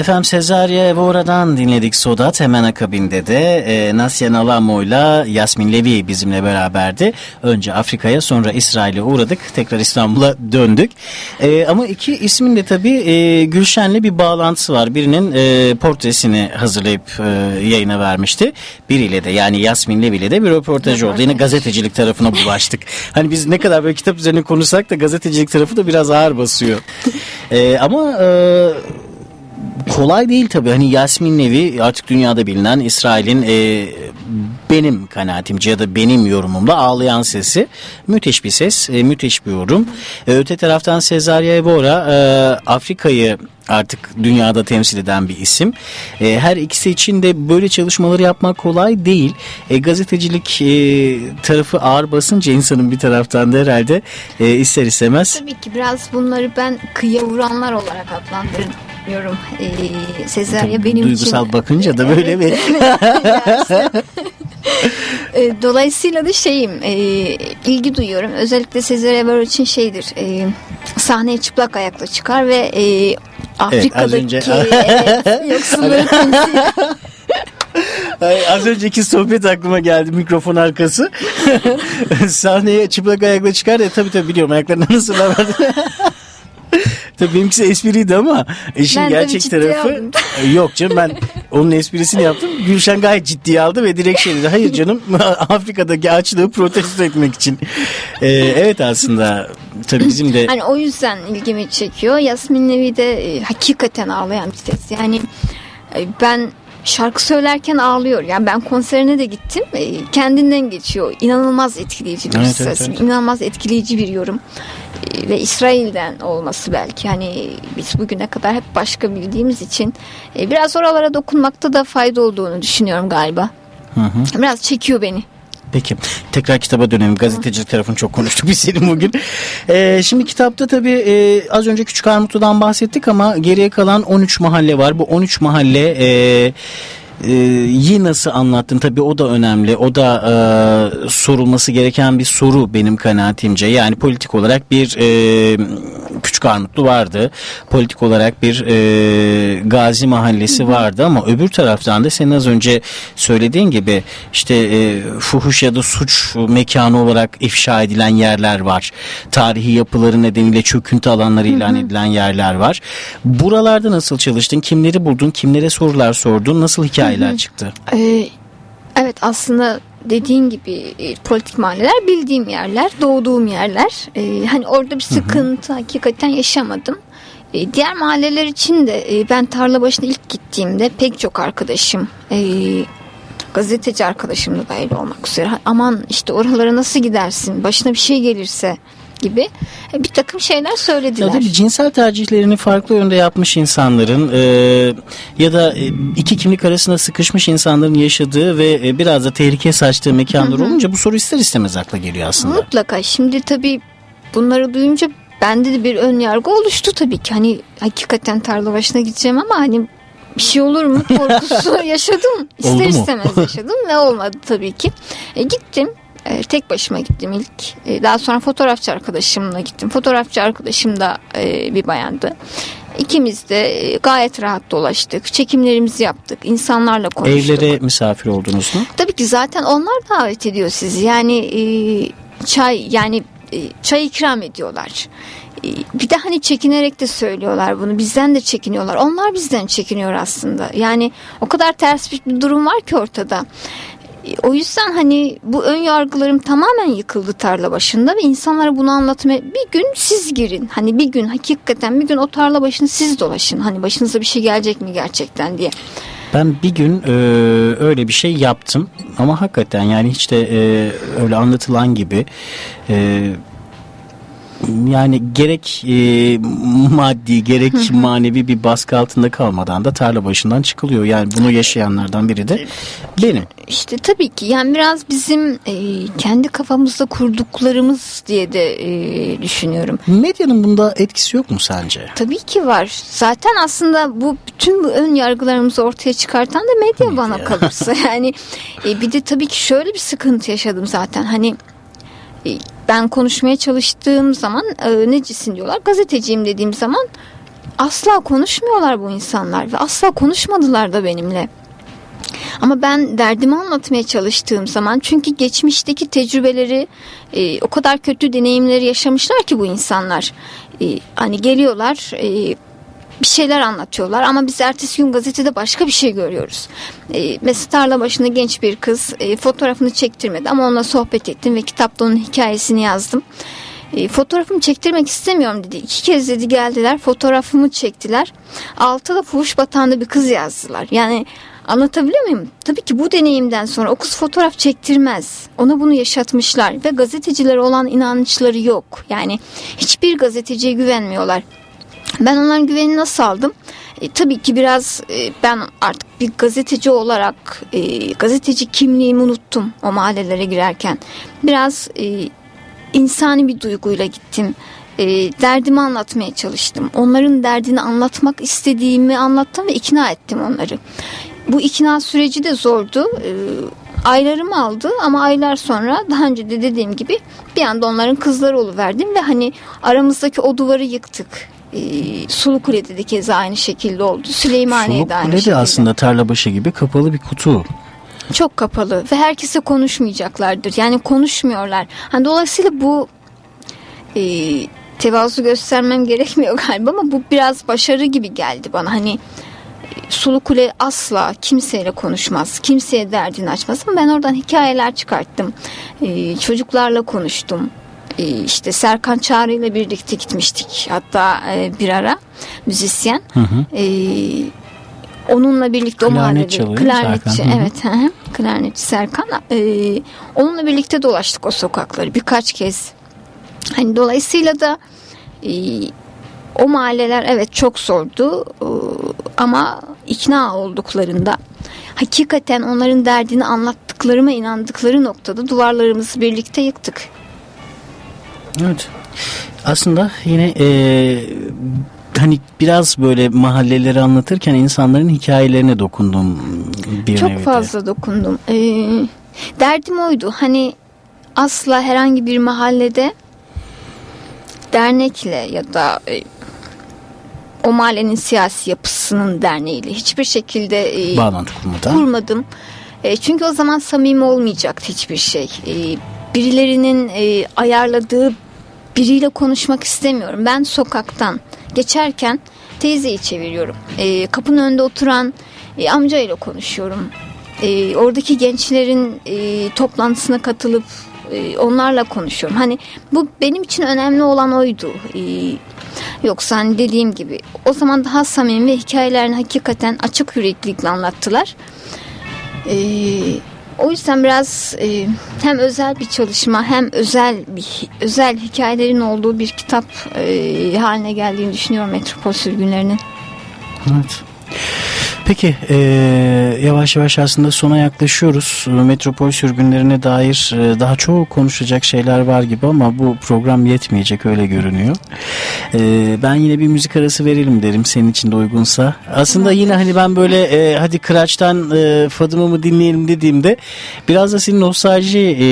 Efendim Sezarya Evora'dan dinledik Sodat. Hemen akabinde de e, Nasya Nalamo'yla Yasmin Levi bizimle beraberdi. Önce Afrika'ya sonra İsrail'e uğradık. Tekrar İstanbul'a <laughs> döndük. E, ama iki ismin de tabii e, Gülşen'le bir bağlantısı var. Birinin e, portresini hazırlayıp e, yayına vermişti. Biriyle de yani Yasmin Levi ile de bir röportaj oldu. Yine gazetecilik tarafına bulaştık. <laughs> hani biz ne kadar böyle kitap üzerine konuşsak da gazetecilik tarafı da biraz ağır basıyor. <laughs> E, ama e, kolay değil tabii. Hani Yasmin Nevi artık dünyada bilinen İsrail'in e, benim kanaatimce ya da benim yorumumla ağlayan sesi. Müthiş bir ses, e, müthiş bir yorum. E, öte taraftan Sezarya Evora e, Afrika'yı artık dünyada temsil eden bir isim. E, her ikisi için de böyle çalışmaları yapmak kolay değil. E, gazetecilik e, tarafı ağır basınca insanın bir taraftan da herhalde e, ister istemez. Tabii ki biraz bunları ben kıyıya vuranlar olarak adlandırıyorum. Ee, Sezarya benim Duygusal için. bakınca da böyle bir <laughs> E, Dolayısıyla da şeyim e, ilgi duyuyorum. Özellikle Sezer Ever için şeydir. E, sahneye çıplak ayakla çıkar ve e, Afrika'daki önce- evet, <laughs> yoksulları temsil Ay, az önceki sohbet aklıma geldi mikrofon arkası. <laughs> Sahneye çıplak ayakla çıkar ya tabii tabii biliyorum ayaklarına nasıl var. <laughs> Tabii benimkisi espriydi ama işin Ben gerçek tarafı yok canım ben onun esprisini yaptım. Gülşen gayet ciddiye aldı ve direkt şey dedi. Hayır canım <laughs> Afrika'daki açlığı protesto etmek için. Ee, evet aslında tabii bizim de Hani o yüzden ilgimi çekiyor. Yasmin Nevi de e, hakikaten ağlayan bir ses. Yani e, ben şarkı söylerken ağlıyor. Yani ben konserine de gittim. E, kendinden geçiyor. İnanılmaz etkileyici bir Evet, ses. evet, evet. İnanılmaz etkileyici bir yorum. Ve İsrail'den olması belki. Hani biz bugüne kadar hep başka bildiğimiz için e, biraz oralara dokunmakta da fayda olduğunu düşünüyorum galiba. Biraz çekiyor beni. Peki tekrar kitaba dönelim. Gazetecilik tarafını çok konuştuk biz senin bugün. Ee, şimdi kitapta tabii e, az önce Küçük Armutlu'dan bahsettik ama geriye kalan 13 mahalle var. Bu 13 mahalle e, e, yi nasıl anlattın tabii o da önemli. O da e, sorulması gereken bir soru benim kanaatimce. Yani politik olarak bir e, Küçük Armutlu vardı. Politik olarak bir e, Gazi Mahallesi vardı ama öbür taraftan da senin az önce söylediğin gibi işte e, fuhuş ya da suç mekanı olarak ifşa edilen yerler var. Tarihi yapıları nedeniyle çöküntü alanları ilan edilen yerler var. Buralarda nasıl çalıştın? Kimleri buldun? Kimlere sorular sordun? Nasıl hikayeler çıktı? Ee, evet aslında dediğin gibi e, politik mahalleler bildiğim yerler, doğduğum yerler. Ee, hani orada bir sıkıntı hakikaten yaşamadım. Ee, diğer mahalleler için de e, ben tarla başına ilk gittiğimde pek çok arkadaşım, e, gazeteci arkadaşım da dahil olmak üzere aman işte oralara nasıl gidersin, başına bir şey gelirse gibi e, bir takım şeyler söylediler. Ya da bir cinsel tercihlerini farklı yönde yapmış insanların e, ya da e, iki kimlik arasında sıkışmış insanların yaşadığı ve e, biraz da tehlike saçtığı mekanlar olunca bu soru ister istemez akla geliyor aslında. Mutlaka. Şimdi tabii bunları duyunca bende de bir ön yargı oluştu tabii ki. Hani hakikaten tarla başına gideceğim ama hani bir şey olur mu <laughs> korkusu yaşadım. İster istemez yaşadım ve olmadı tabii ki. E, gittim. E, tek başıma gittim ilk. E, daha sonra fotoğrafçı arkadaşımla gittim. Fotoğrafçı arkadaşım da e, bir bayandı. İkimiz de e, gayet rahat dolaştık. Çekimlerimizi yaptık. İnsanlarla konuştuk. Evlere misafir oldunuz mu? Tabii ki zaten onlar davet ediyor sizi. Yani e, çay yani e, çay ikram ediyorlar. E, bir de hani çekinerek de söylüyorlar bunu. Bizden de çekiniyorlar. Onlar bizden çekiniyor aslında. Yani o kadar ters bir durum var ki ortada. O yüzden hani bu ön yargılarım tamamen yıkıldı tarla başında ve insanlara bunu anlatmaya bir gün siz girin. Hani bir gün hakikaten bir gün o tarla başını siz dolaşın. Hani başınıza bir şey gelecek mi gerçekten diye. Ben bir gün e, öyle bir şey yaptım ama hakikaten yani hiç de e, öyle anlatılan gibi e, yani gerek e, maddi gerek manevi bir baskı altında kalmadan da tarla başından çıkılıyor. Yani bunu yaşayanlardan biri de benim. İşte tabii ki yani biraz bizim e, kendi kafamızda kurduklarımız diye de e, düşünüyorum. Medyanın bunda etkisi yok mu sence? Tabii ki var. Zaten aslında bu bütün bu ön yargılarımızı ortaya çıkartan da medya, bana kalırsa. <laughs> Yani e, bir de tabii ki şöyle bir sıkıntı yaşadım zaten. Hani e, ben konuşmaya çalıştığım zaman e, necisin diyorlar. Gazeteciyim dediğim zaman asla konuşmuyorlar bu insanlar ve asla konuşmadılar da benimle. Ama ben derdimi anlatmaya çalıştığım zaman çünkü geçmişteki tecrübeleri e, o kadar kötü deneyimleri yaşamışlar ki bu insanlar. E, hani geliyorlar e, bir şeyler anlatıyorlar ama biz ertesi gün gazetede başka bir şey görüyoruz. E, mesela tarla başında genç bir kız e, fotoğrafını çektirmedi ama onunla sohbet ettim ve kitapta onun hikayesini yazdım. E, fotoğrafımı çektirmek istemiyorum dedi. İki kez dedi geldiler fotoğrafımı çektiler. Altıda fuhuş batağında bir kız yazdılar. Yani Anlatabiliyor muyum? Tabii ki bu deneyimden sonra o kız fotoğraf çektirmez. Ona bunu yaşatmışlar ve gazetecilere olan inançları yok. Yani hiçbir gazeteciye güvenmiyorlar. Ben onların güvenini nasıl aldım? E, tabii ki biraz e, ben artık bir gazeteci olarak e, gazeteci kimliğimi unuttum o mahallelere girerken. Biraz e, insani bir duyguyla gittim. E, derdimi anlatmaya çalıştım. Onların derdini anlatmak istediğimi anlattım ve ikna ettim onları. Bu ikna süreci de zordu. E, aylarım aldı ama aylar sonra daha önce de dediğim gibi bir anda onların kızları verdim ve hani aramızdaki o duvarı yıktık. E, Sulu Kule'de de keza aynı şekilde oldu. Süleymaniye'de Sulu aynı Kule de şekilde. aslında tarlabaşı gibi kapalı bir kutu. Çok kapalı ve herkese konuşmayacaklardır. Yani konuşmuyorlar. Hani dolayısıyla bu e, tevazu göstermem <laughs> gerekmiyor galiba ama bu biraz başarı gibi geldi bana. Hani Sulu Kule asla kimseyle konuşmaz. Kimseye derdini açmaz. Ama ben oradan hikayeler çıkarttım. Ee, çocuklarla konuştum. Ee, işte Serkan Çağrı ile birlikte gitmiştik. Hatta e, bir ara müzisyen. Ee, onunla birlikte o mahallede klarnetçi Serkan, hı hı. evet hı hı, klarnetçi Serkan Ee, onunla birlikte dolaştık o sokakları birkaç kez hani dolayısıyla da e, o mahalleler evet çok zordu e, ama ikna olduklarında hakikaten onların derdini anlattıklarıma inandıkları noktada duvarlarımızı birlikte yıktık. Evet. Aslında yine e, hani biraz böyle mahalleleri anlatırken insanların hikayelerine dokundum bir Çok nevi de. fazla dokundum. Ee, derdim oydu. Hani asla herhangi bir mahallede dernekle ya da e, o mahallenin siyasi yapısının derneğiyle hiçbir şekilde e, Bağlantı kurmadan. kurmadım. E, çünkü o zaman samimi olmayacaktı hiçbir şey. E, birilerinin e, ayarladığı biriyle konuşmak istemiyorum. Ben sokaktan geçerken teyzeyi çeviriyorum. E, kapının önünde oturan e, amcayla konuşuyorum. E, oradaki gençlerin e, toplantısına katılıp e, onlarla konuşuyorum. Hani bu benim için önemli olan oydu. E, yoksa hani dediğim gibi o zaman daha samimi ve hikayelerini hakikaten açık yüreklilikle anlattılar. E, o yüzden biraz e, hem özel bir çalışma hem özel bir özel hikayelerin olduğu bir kitap e, haline geldiğini düşünüyorum Metropol Sürgünlerinin. Evet. Peki e, yavaş yavaş aslında sona yaklaşıyoruz. Metropol sürgünlerine dair e, daha çok konuşacak şeyler var gibi ama bu program yetmeyecek öyle görünüyor. E, ben yine bir müzik arası verelim derim senin için de uygunsa. Aslında yine hani ben böyle e, hadi Kıraç'tan e, Fadım'ı dinleyelim dediğimde biraz da senin nostalji e,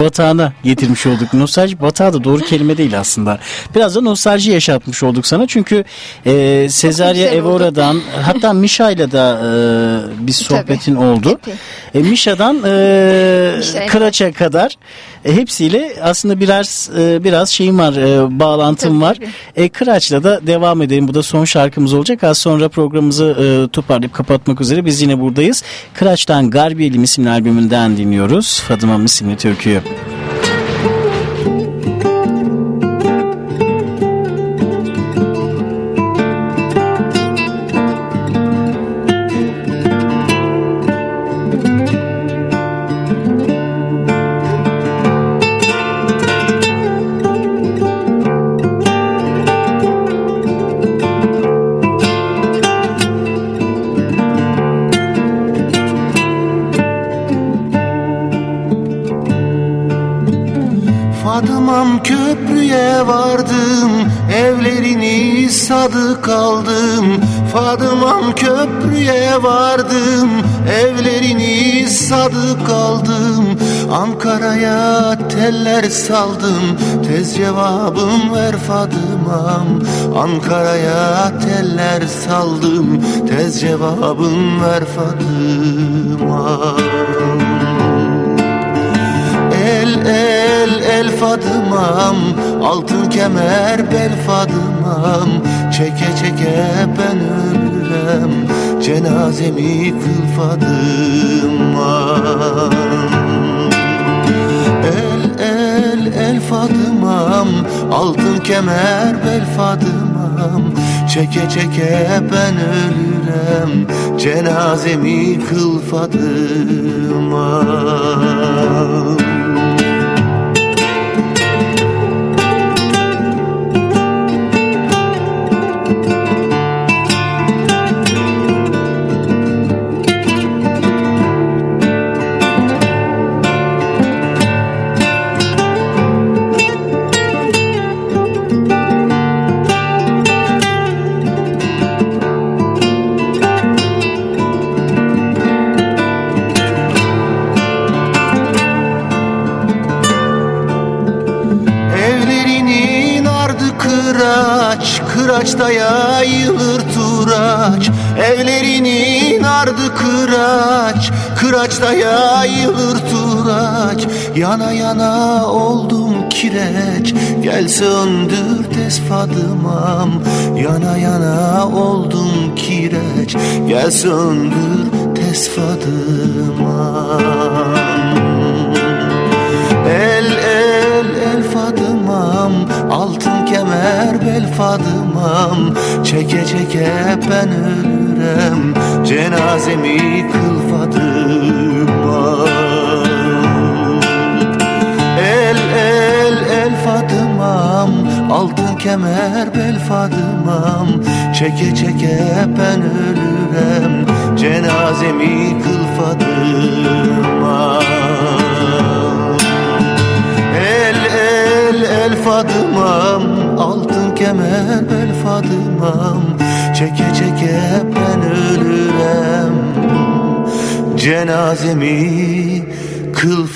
batağına getirmiş olduk. Nostalji batağı da doğru kelime değil aslında. Biraz da nostalji yaşatmış olduk sana çünkü e, Sezarya. Evora'dan hatta Mişa'yla da e, bir sohbetin oldu. Epey. E, Mişa'dan e. Kıraç'a kadar e, hepsiyle aslında biraz e, biraz şeyim var, e, bağlantım Tabii, var. tabii. E, Kıraç'la da devam edelim. Bu da son şarkımız olacak. Az sonra programımızı e, toparlayıp kapatmak üzere biz yine buradayız. Kıraç'tan Garbiyelim isimli albümünden dinliyoruz. Fadımam isimli türküyü. Garbiyelim vardım Evlerini sadık aldım. Ankara'ya teller saldım Tez cevabım ver Fadımam. Ankara'ya teller saldım Tez cevabım ver Fadımam. El el el Fadımam Altın kemer bel Fadımam. Çeke çeke ben ölürüm Cenazemi kıl Fadımam El el el Fadımam Altın kemer bel Fadımam. Çeke çeke ben ölürüm Cenazemi kıl Fadımam Kıraçta yayılır turaç. Yana yana oldum kireç. Gel söndür tez Fadımam. Yana yana oldum kireç. Gel söndür tez Fadımam. El el el Fadımam. Altın kemer bel Fadımam. Çeke çeke ben ölürüm Cenazemi kıl Fadımam El el el Fadımam Altın kemer bel Fadımam Çeke çeke ben ölürüm Cenazemi kıl Fadımam El el el Fadımam Altın kemer bel Fadımam Çeke çeke ölürüm Cenazemi kıl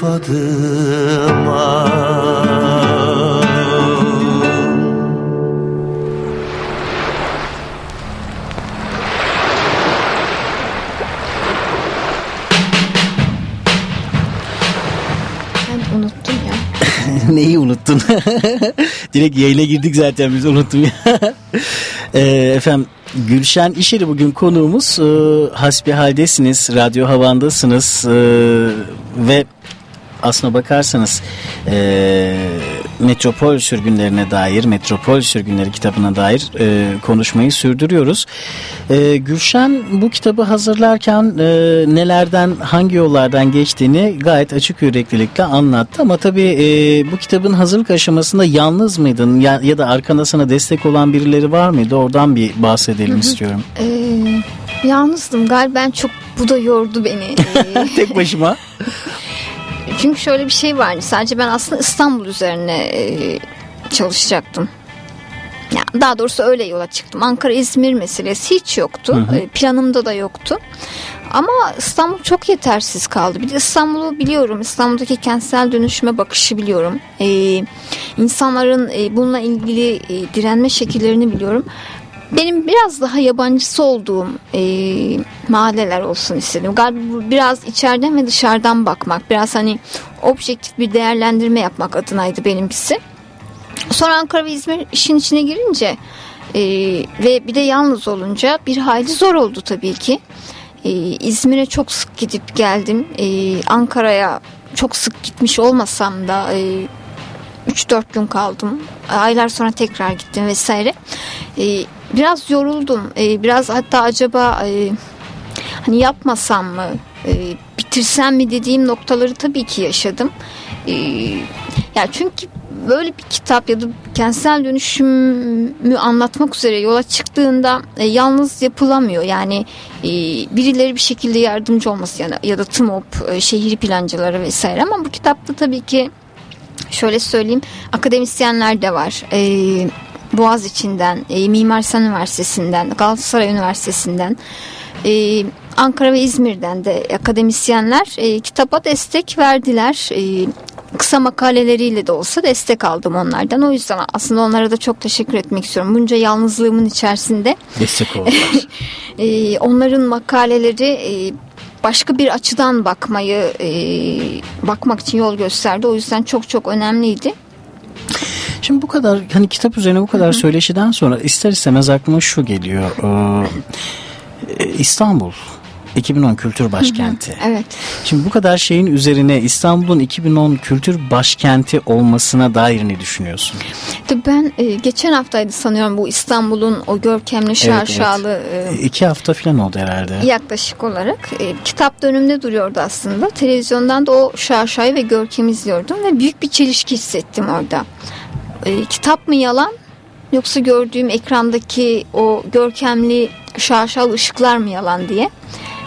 ya. <laughs> Neyi unuttun? <laughs> Direkt yayına girdik zaten biz unuttum ya. <laughs> Ee, efendim Gülşen İşeri bugün konuğumuz. Ee, hasbihaldesiniz, radyo havandasınız ee, ve aslına bakarsanız e, metropol sürgünlerine dair, metropol sürgünleri kitabına dair e, konuşmayı sürdürüyoruz. E, Gülşen bu kitabı hazırlarken e, nelerden, hangi yollardan geçtiğini gayet açık yüreklilikle anlattı. Ama tabii e, bu kitabın hazırlık aşamasında yalnız mıydın ya, ya da arkanda sana destek olan birileri var mıydı? Oradan bir bahsedelim istiyorum. Ee, yalnızdım galiba ben çok bu da yordu beni. <laughs> Tek başıma. <laughs> Çünkü şöyle bir şey vardı. Sadece ben aslında İstanbul üzerine e, çalışacaktım. Ya daha doğrusu öyle yola çıktım. Ankara İzmir meselesi hiç yoktu. E, planımda da yoktu. Ama İstanbul çok yetersiz kaldı. Bir de İstanbul'u biliyorum. İstanbul'daki kentsel dönüşüme bakışı biliyorum. E, insanların e, bununla ilgili e, direnme şekillerini biliyorum. Benim biraz daha yabancısı olduğum e, mahalleler olsun istedim. Galiba biraz içeriden ve dışarıdan bakmak. Biraz hani objektif bir değerlendirme yapmak adınaydı benimkisi. Sonra Ankara ve İzmir işin içine girince e, ve bir de yalnız olunca bir hayli zor oldu tabii ki. E, İzmir'e çok sık gidip geldim. E, Ankara'ya çok sık gitmiş olmasam da e, 3-4 gün kaldım. Aylar sonra tekrar gittim vesaire. E, biraz yoruldum. E, biraz hatta acaba e, hani yapmasam mı, e, bitirsem mi dediğim noktaları tabii ki yaşadım. E, ya çünkü böyle bir kitap ya da kentsel dönüşümü anlatmak üzere yola çıktığında e, yalnız yapılamıyor. Yani e, birileri bir şekilde yardımcı olması yani ya da TMOP, e, şehir plancıları vesaire ama bu kitapta tabii ki şöyle söyleyeyim akademisyenler de var. E, Boğaz içinden, e, Mimar Sinan Üniversitesi'nden, Galatasaray Üniversitesi'nden, e, Ankara ve İzmir'den de akademisyenler e, kitaba destek verdiler. E, kısa makaleleriyle de olsa destek aldım onlardan. O yüzden aslında onlara da çok teşekkür etmek istiyorum. Bunca yalnızlığımın içerisinde Destek oldular. <laughs> e, onların makaleleri e, başka bir açıdan bakmayı e, bakmak için yol gösterdi. O yüzden çok çok önemliydi. Şimdi bu kadar hani kitap üzerine bu kadar söyleşiden sonra ister istemez aklıma şu geliyor. Ee, İstanbul 2010 Kültür Başkenti. Evet. Şimdi bu kadar şeyin üzerine İstanbul'un 2010 Kültür Başkenti olmasına dair ne düşünüyorsun? Tabii Ben e, geçen haftaydı sanıyorum bu İstanbul'un o görkemli şaşalı e, İki hafta falan oldu herhalde. yaklaşık olarak e, kitap da önümde duruyordu aslında. Televizyondan da o şaşayı ve görkemi izliyordum ve büyük bir çelişki hissettim orada. E, kitap mı yalan yoksa gördüğüm ekrandaki o görkemli şaşalı ışıklar mı yalan diye.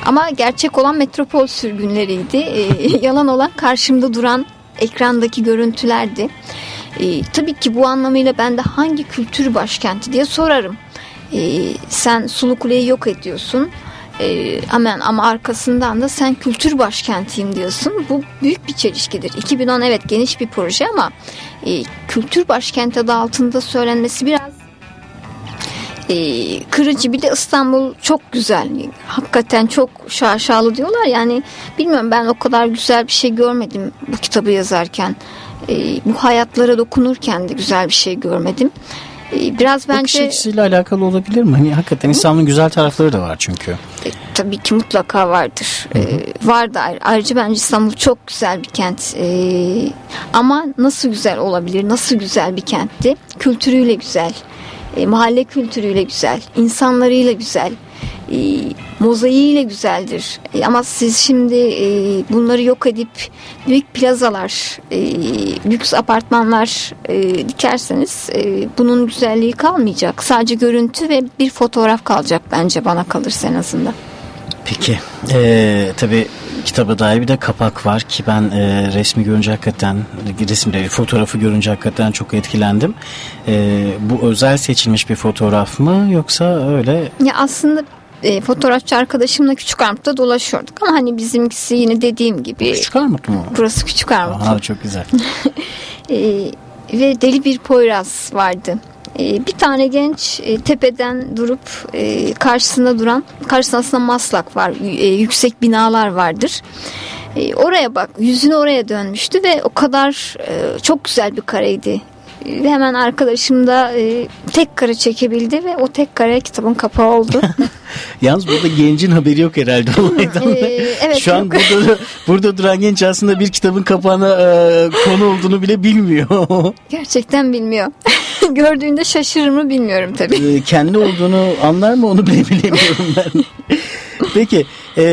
Ama gerçek olan metropol sürgünleriydi. E, <laughs> yalan olan karşımda duran ekrandaki görüntülerdi. E, tabii ki bu anlamıyla ben de hangi kültür başkenti diye sorarım. E, sen Sulu Kule'yi yok ediyorsun. E, aman ama arkasından da sen kültür başkentiyim diyorsun. Bu büyük bir çelişkidir. 2010 evet geniş bir proje ama e, kültür başkenti adı altında söylenmesi biraz e, kırıcı. Bir de İstanbul çok güzel. Hakikaten çok şaşalı diyorlar. Yani bilmiyorum ben o kadar güzel bir şey görmedim bu kitabı yazarken. E, bu hayatlara dokunurken de güzel bir şey görmedim. E, biraz Bakış bence açısıyla alakalı olabilir mi? Hani hakikaten İstanbul'un güzel tarafları da var çünkü. E, tabii ki mutlaka vardır. E, var da ayrı- ayrıca bence İstanbul çok güzel bir kent. E, ama nasıl güzel olabilir? Nasıl güzel bir kentti? Kültürüyle güzel. E, mahalle kültürüyle güzel. insanlarıyla güzel. E, mozaiğiyle güzeldir. E, ama siz şimdi e, bunları yok edip büyük plazalar, e, lüks apartmanlar e, dikerseniz e, bunun güzelliği kalmayacak. Sadece görüntü ve bir fotoğraf kalacak bence bana kalırsa en azından. Peki. Ee, tabii kitaba dair bir de kapak var ki ben e, resmi görünce hakikaten resim değil fotoğrafı görünce hakikaten çok etkilendim. Ee, bu özel seçilmiş bir fotoğraf mı yoksa öyle Ya aslında e, fotoğrafçı arkadaşımla Küçük Armut'ta dolaşıyorduk ama hani bizimkisi yine dediğim gibi küçük armut mu? burası Küçük Armut. Aha, çok güzel. <laughs> E, ve deli bir Poyraz vardı. E, bir tane genç e, tepeden durup e, karşısında duran karşısında aslında maslak var e, yüksek binalar vardır. E, oraya bak yüzünü oraya dönmüştü ve o kadar e, çok güzel bir kareydi. Hemen arkadaşım da e, tek kare çekebildi ve o tek kare kitabın kapağı oldu. <laughs> Yalnız burada gencin haberi yok herhalde olaydan. Ee, evet, Şu an burada, burada duran genç aslında bir kitabın kapağına e, konu olduğunu bile bilmiyor. <laughs> Gerçekten bilmiyor. <laughs> Gördüğünde şaşırır mı bilmiyorum tabii. e, kendi olduğunu anlar mı onu bile bilemiyorum ben. Peki e,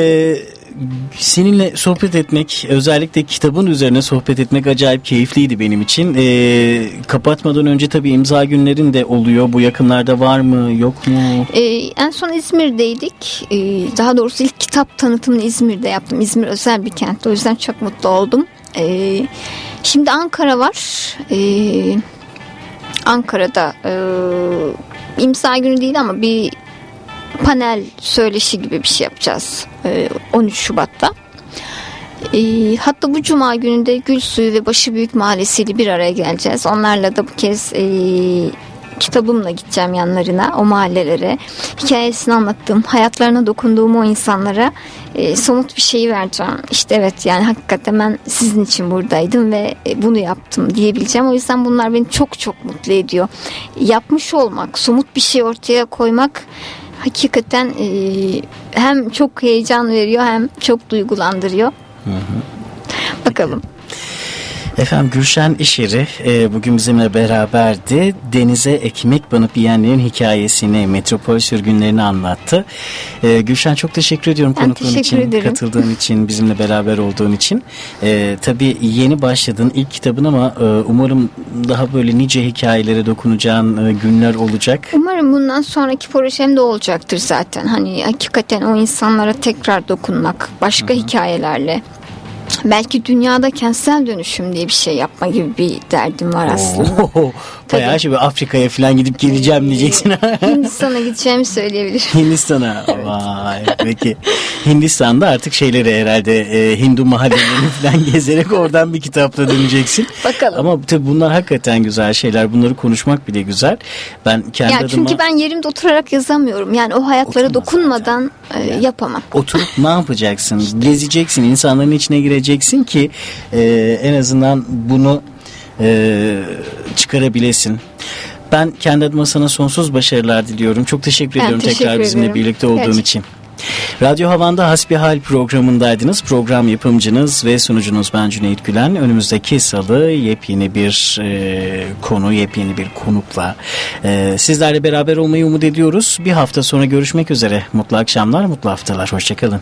seninle sohbet etmek özellikle kitabın üzerine sohbet etmek acayip keyifliydi benim için. E, kapatmadan önce tabii imza günlerin de oluyor. Bu yakınlarda var mı yok mu? Ee, en son İzmir'deydik. Ee, daha doğrusu ilk kitap tanıtımını İzmir'de yaptım. İzmir özel bir kent. O yüzden çok mutlu oldum. Ee, şimdi Ankara var. Ee, Ankara'da e, imza günü değil ama bir panel söyleşi gibi bir şey yapacağız. Ee, 13 Şubat'ta. Ee, hatta bu cuma gününde Gülsuyu ve Başı Büyük Mahallesi ile bir araya geleceğiz. Onlarla da bu kez e, kitabımla gideceğim yanlarına, o mahallelere. Hikayesini anlattığım, hayatlarına dokunduğum o insanlara e, somut bir şey vereceğim. İşte evet yani hakikaten ben sizin için buradaydım ve e, bunu yaptım diyebileceğim. O yüzden bunlar beni çok çok mutlu ediyor. Yapmış olmak, somut bir şey ortaya koymak hakikaten e, hem çok heyecan veriyor hem çok duygulandırıyor. Bakalım. Efendim Gülşen İşeri e, bugün bizimle beraberdi. Denize ekmek banıp yiyenlerin hikayesini, metropol sürgünlerini anlattı. E, Gülşen çok teşekkür ediyorum Ben konukluğun teşekkür için, ederim. katıldığın için, bizimle beraber olduğun için. E, tabii yeni başladın ilk kitabın ama e, umarım daha böyle nice hikayelere dokunacağın e, günler olacak. Umarım bundan sonraki projem de olacaktır zaten. Hani hakikaten o insanlara tekrar dokunmak, başka hikayelerle belki dünyada kentsel dönüşüm diye bir şey yapma gibi bir derdim var aslında. Oo, Bayağı şey Afrika'ya falan gidip geleceğim diyeceksin. <laughs> Hindistan'a gideceğimi söyleyebilirim. Hindistan'a. <laughs> Vay. Peki Hindistan'da artık şeyleri herhalde e, Hindu mahallelerini falan <laughs> gezerek oradan bir kitapla döneceksin. Bakalım. Ama tabii bunlar hakikaten güzel şeyler. Bunları konuşmak bile güzel. Ben kendi Ya adıma çünkü ben yerimde oturarak yazamıyorum. Yani o hayatlara Oturmaz dokunmadan e, yapamam. oturup ne yapacaksın? Gezeceksin, insanların içine gireceksin ki e, en azından bunu e, çıkarabilesin. Ben kendi adıma sana sonsuz başarılar diliyorum. Çok teşekkür Ben ediyorum teşekkür tekrar bizimle ederim. birlikte olduğun Gerçekten. için. Radyo Havan'da Hasbihal programındaydınız. Program yapımcınız ve sunucunuz ben Cüneyt Gülen. Önümüzdeki salı yepyeni bir e, konu, yepyeni bir konukla e, sizlerle beraber olmayı umut ediyoruz. Bir hafta sonra görüşmek üzere. Mutlu akşamlar, mutlu haftalar. Hoşçakalın.